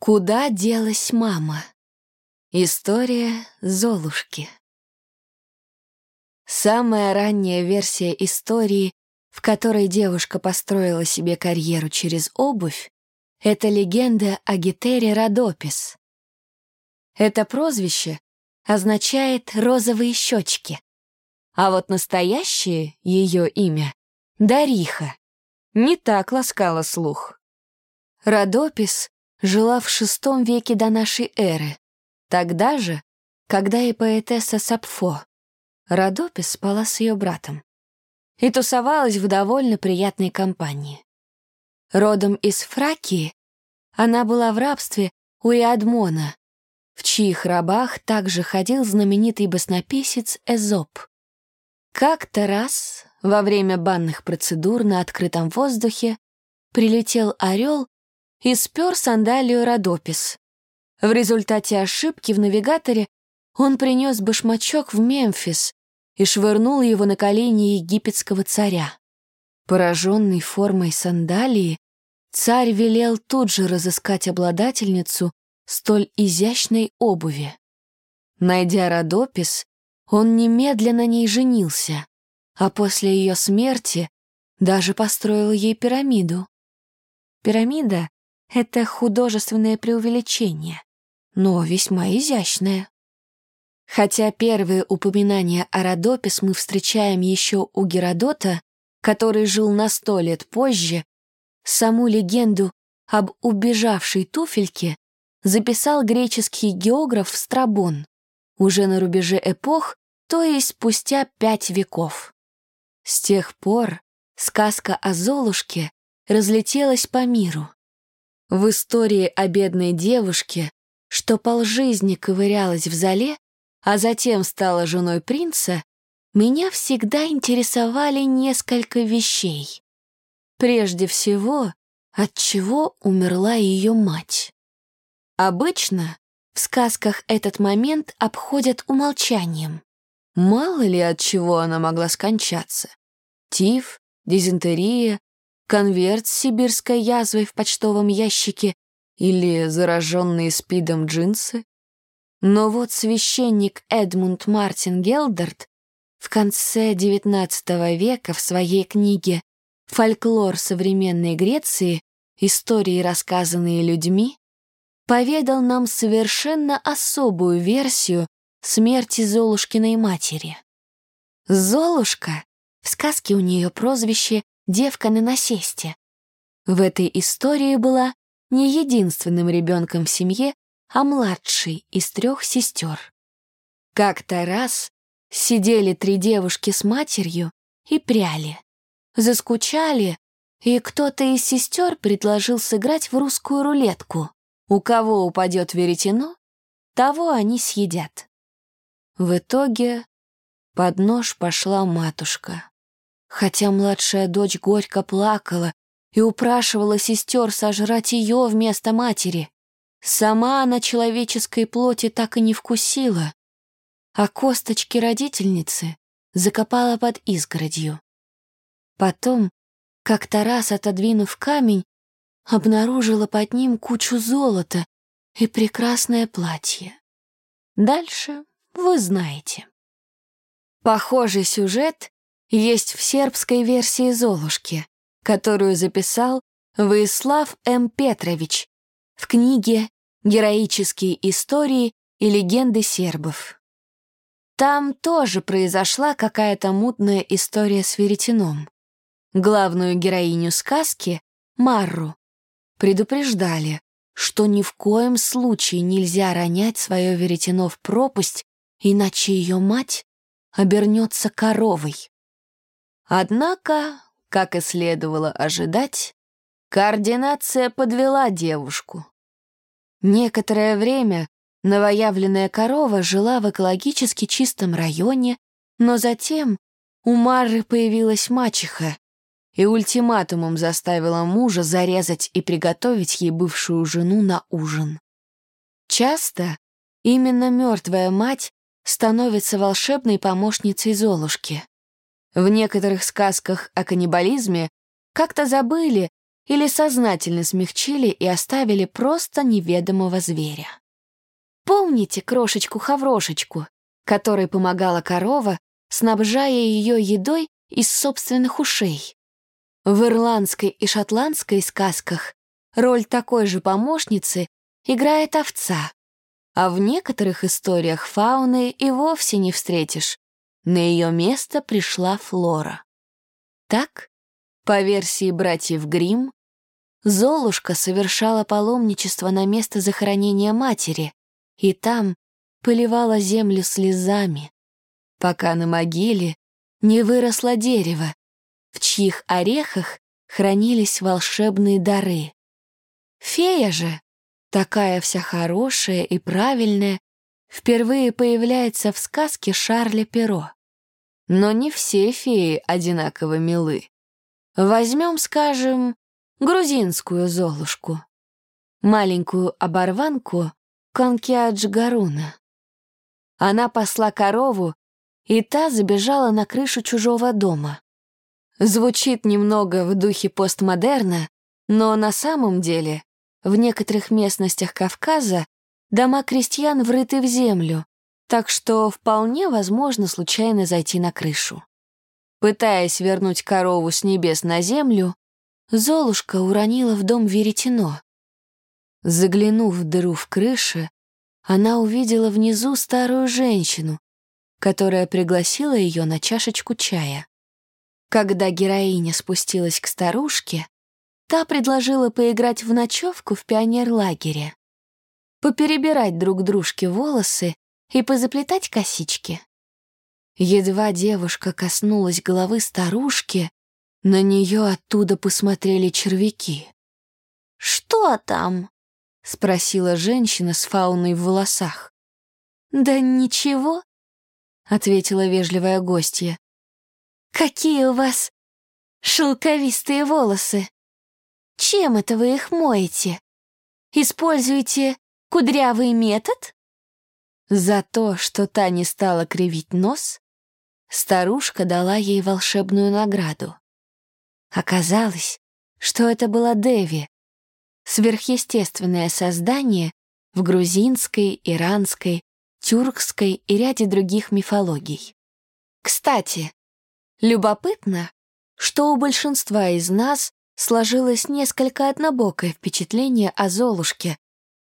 Куда делась мама? История Золушки. Самая ранняя версия истории, в которой девушка построила себе карьеру через обувь, это легенда о Гетере Родопис. Это прозвище означает «розовые щечки», а вот настоящее ее имя — Дариха. Не так ласкала слух. Родопис жила в VI веке до нашей эры, тогда же, когда и поэтесса Сапфо. Родопис спала с ее братом и тусовалась в довольно приятной компании. Родом из Фракии, она была в рабстве у Иадмона, в чьих рабах также ходил знаменитый баснописец Эзоп. Как-то раз, во время банных процедур на открытом воздухе, прилетел орел и спер сандалию Родопис. В результате ошибки в навигаторе он принес башмачок в Мемфис и швырнул его на колени египетского царя. Пораженный формой сандалии, царь велел тут же разыскать обладательницу столь изящной обуви. Найдя Родопис, он немедленно на ней женился, а после ее смерти даже построил ей пирамиду. Пирамида это художественное преувеличение, но весьма изящное. Хотя первые упоминания о Родопис мы встречаем еще у Геродота, который жил на сто лет позже, саму легенду об убежавшей туфельке записал греческий географ Страбон уже на рубеже эпох, то есть спустя пять веков. С тех пор сказка о Золушке разлетелась по миру. В истории о бедной девушке, что полжизни ковырялась в зале, а затем стала женой принца, меня всегда интересовали несколько вещей. Прежде всего, от чего умерла ее мать. Обычно в сказках этот момент обходят умолчанием. Мало ли от чего она могла скончаться. Тиф, дизентерия, конверт с сибирской язвой в почтовом ящике или зараженные спидом джинсы. Но вот священник Эдмунд Мартин Гелдерт в конце XIX века в своей книге «Фольклор современной Греции. Истории, рассказанные людьми» поведал нам совершенно особую версию смерти Золушкиной матери. Золушка, в сказке у нее прозвище девка на насесте. В этой истории была не единственным ребенком в семье, а младшей из трех сестер. Как-то раз сидели три девушки с матерью и пряли. Заскучали, и кто-то из сестер предложил сыграть в русскую рулетку. У кого упадет веретено, того они съедят. В итоге под нож пошла матушка хотя младшая дочь горько плакала и упрашивала сестер сожрать ее вместо матери. Сама она человеческой плоти так и не вкусила, а косточки родительницы закопала под изгородью. Потом, как-то раз отодвинув камень, обнаружила под ним кучу золота и прекрасное платье. Дальше вы знаете. Похожий сюжет есть в сербской версии «Золушки», которую записал Ваислав М. Петрович в книге «Героические истории и легенды сербов». Там тоже произошла какая-то мутная история с веретеном. Главную героиню сказки, Марру, предупреждали, что ни в коем случае нельзя ронять свое веретено в пропасть, иначе ее мать обернется коровой. Однако, как и следовало ожидать, координация подвела девушку. Некоторое время новоявленная корова жила в экологически чистом районе, но затем у Мары появилась мачеха и ультиматумом заставила мужа зарезать и приготовить ей бывшую жену на ужин. Часто именно мертвая мать становится волшебной помощницей Золушки. В некоторых сказках о каннибализме как-то забыли или сознательно смягчили и оставили просто неведомого зверя. Помните крошечку-хаврошечку, которой помогала корова, снабжая ее едой из собственных ушей? В ирландской и шотландской сказках роль такой же помощницы играет овца, а в некоторых историях фауны и вовсе не встретишь. На ее место пришла Флора. Так, по версии братьев Гримм, Золушка совершала паломничество на место захоронения матери и там поливала землю слезами, пока на могиле не выросло дерево, в чьих орехах хранились волшебные дары. Фея же, такая вся хорошая и правильная, впервые появляется в сказке Шарля Перо. Но не все феи одинаково милы. Возьмем, скажем, грузинскую Золушку, маленькую оборванку Конкиадж Гаруна. Она посла корову, и та забежала на крышу чужого дома. Звучит немного в духе постмодерна, но на самом деле в некоторых местностях Кавказа дома крестьян врыты в землю, так что вполне возможно случайно зайти на крышу. Пытаясь вернуть корову с небес на землю, Золушка уронила в дом веретено. Заглянув в дыру в крыше, она увидела внизу старую женщину, которая пригласила ее на чашечку чая. Когда героиня спустилась к старушке, та предложила поиграть в ночевку в пионерлагере, поперебирать друг дружке волосы и позаплетать косички. Едва девушка коснулась головы старушки, на нее оттуда посмотрели червяки. «Что там?» — спросила женщина с фауной в волосах. «Да ничего», — ответила вежливая гостья. «Какие у вас шелковистые волосы! Чем это вы их моете? Используете кудрявый метод?» За то, что та не стала кривить нос, старушка дала ей волшебную награду. Оказалось, что это была Деви, сверхъестественное создание в грузинской, иранской, тюркской и ряде других мифологий. Кстати, Любопытно, что у большинства из нас сложилось несколько однобокое впечатление о Золушке,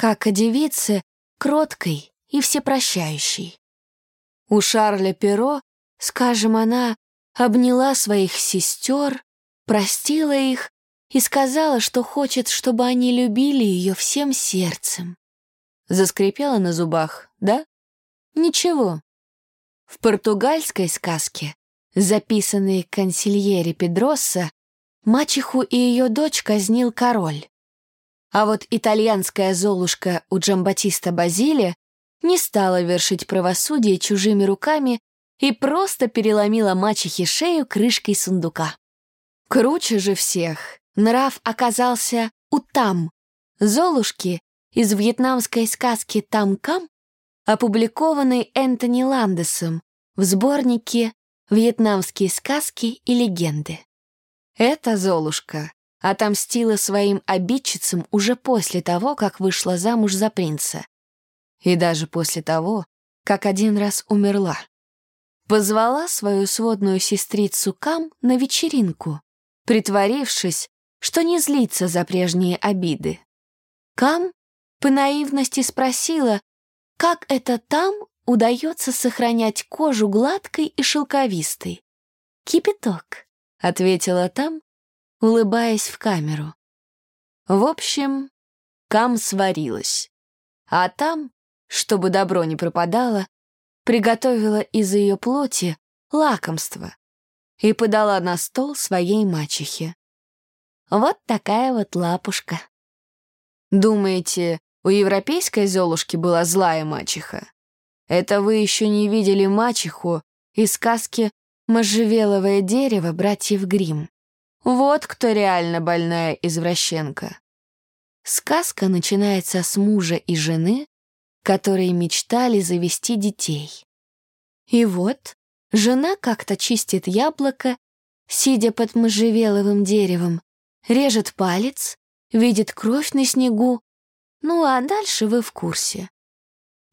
как о девице кроткой и всепрощающей. У Шарля Перо, скажем, она обняла своих сестер, простила их и сказала, что хочет, чтобы они любили ее всем сердцем. Заскрипела на зубах, да? Ничего. В португальской сказке записанный консильери Педросса, мачеху и ее дочь казнил король. А вот итальянская золушка у Джамбатиста Базилия не стала вершить правосудие чужими руками и просто переломила мачехе шею крышкой сундука. Круче же всех нрав оказался у Там, Золушки из вьетнамской сказки «Там-Кам», опубликованной Энтони Ландесом в сборнике вьетнамские сказки и легенды. Эта Золушка отомстила своим обидчицам уже после того, как вышла замуж за принца. И даже после того, как один раз умерла. Позвала свою сводную сестрицу Кам на вечеринку, притворившись, что не злится за прежние обиды. Кам по наивности спросила, как это там удается сохранять кожу гладкой и шелковистой. «Кипяток», — ответила там, улыбаясь в камеру. В общем, Кам сварилась. А там, чтобы добро не пропадало, приготовила из ее плоти лакомство и подала на стол своей мачехе. Вот такая вот лапушка. Думаете, у европейской Золушки была злая мачеха? Это вы еще не видели мачеху из сказки «Можжевеловое дерево» братьев Грим. Вот кто реально больная извращенка. Сказка начинается с мужа и жены, которые мечтали завести детей. И вот жена как-то чистит яблоко, сидя под можжевеловым деревом, режет палец, видит кровь на снегу. Ну а дальше вы в курсе.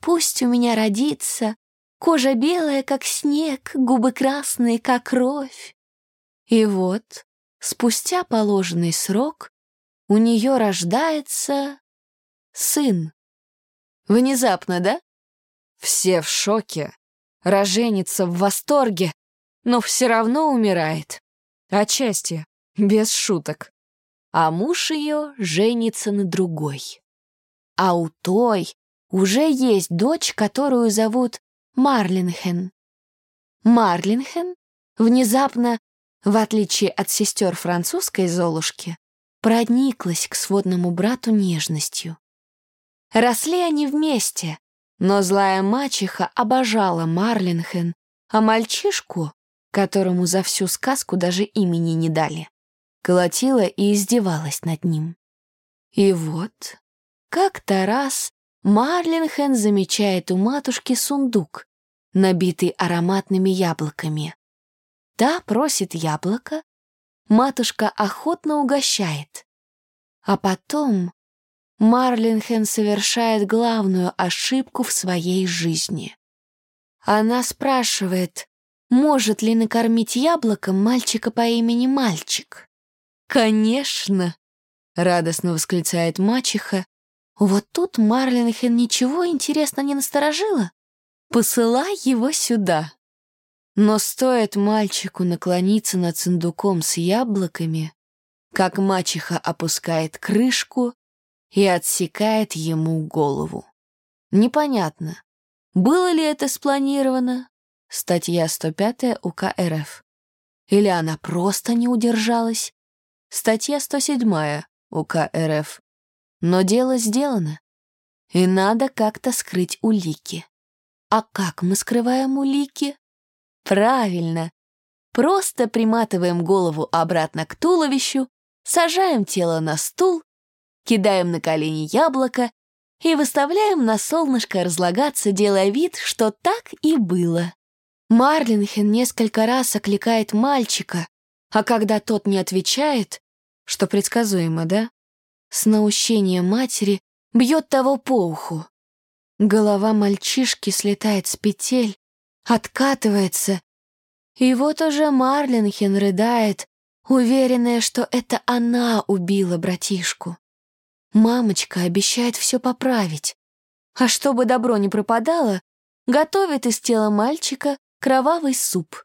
Пусть у меня родится кожа белая, как снег, губы красные, как кровь. И вот, спустя положенный срок, у нее рождается сын. Внезапно, да? Все в шоке. Роженица в восторге, но все равно умирает. Отчасти, без шуток. А муж ее женится на другой. А у той уже есть дочь, которую зовут Марлинхен. Марлинхен внезапно, в отличие от сестер французской Золушки, прониклась к сводному брату нежностью. Росли они вместе, но злая мачеха обожала Марлинхен, а мальчишку, которому за всю сказку даже имени не дали, колотила и издевалась над ним. И вот, как-то раз Марлинхен замечает у матушки сундук, набитый ароматными яблоками. Та просит яблоко, матушка охотно угощает. А потом Марлинхен совершает главную ошибку в своей жизни. Она спрашивает, может ли накормить яблоком мальчика по имени Мальчик. «Конечно!» — радостно восклицает мачеха. Вот тут Марлинхен ничего интересно не насторожила. «Посылай его сюда!» Но стоит мальчику наклониться над сундуком с яблоками, как мачеха опускает крышку и отсекает ему голову. Непонятно, было ли это спланировано? Статья 105 УК РФ. Или она просто не удержалась? Статья 107 УК РФ. Но дело сделано. И надо как-то скрыть улики. А как мы скрываем улики? Правильно. Просто приматываем голову обратно к туловищу, сажаем тело на стул, кидаем на колени яблоко и выставляем на солнышко разлагаться, делая вид, что так и было. Марлинхен несколько раз окликает мальчика, а когда тот не отвечает, что предсказуемо, да? С наущением матери бьет того по уху. Голова мальчишки слетает с петель, откатывается, и вот уже Марлинхен рыдает, уверенная, что это она убила братишку. Мамочка обещает все поправить, а чтобы добро не пропадало, готовит из тела мальчика кровавый суп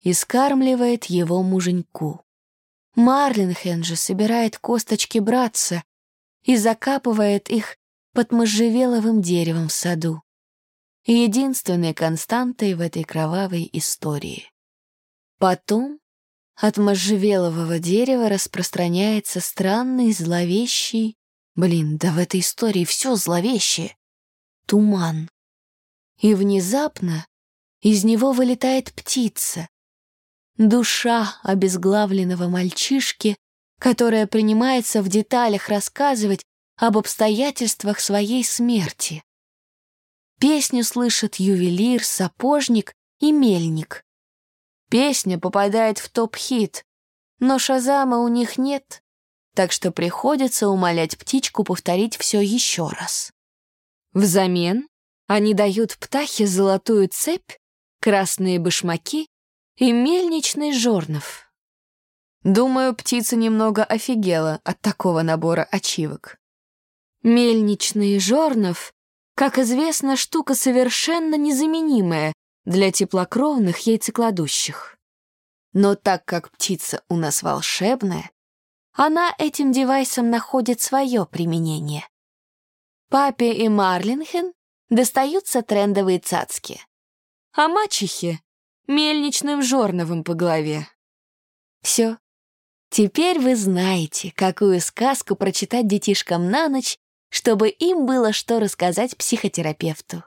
и скармливает его муженьку. Марлинхен же собирает косточки братца и закапывает их под можжевеловым деревом в саду. Единственной константой в этой кровавой истории. Потом от можжевелового дерева распространяется странный зловещий... Блин, да в этой истории все зловещее. Туман. И внезапно из него вылетает птица. Душа обезглавленного мальчишки, которая принимается в деталях рассказывать об обстоятельствах своей смерти. Песню слышат ювелир, сапожник и мельник. Песня попадает в топ-хит, но Шазама у них нет, так что приходится умолять птичку повторить все еще раз. Взамен они дают птахе золотую цепь, красные башмаки и мельничный жорнов. Думаю, птица немного офигела от такого набора ачивок. Мельничный жорнов, как известно, штука совершенно незаменимая для теплокровных яйцекладущих. Но так как птица у нас волшебная, она этим девайсом находит свое применение. Папе и Марлинхен достаются трендовые цацки, а мачехе — мельничным жорновым по голове. Все. Теперь вы знаете, какую сказку прочитать детишкам на ночь, чтобы им было что рассказать психотерапевту.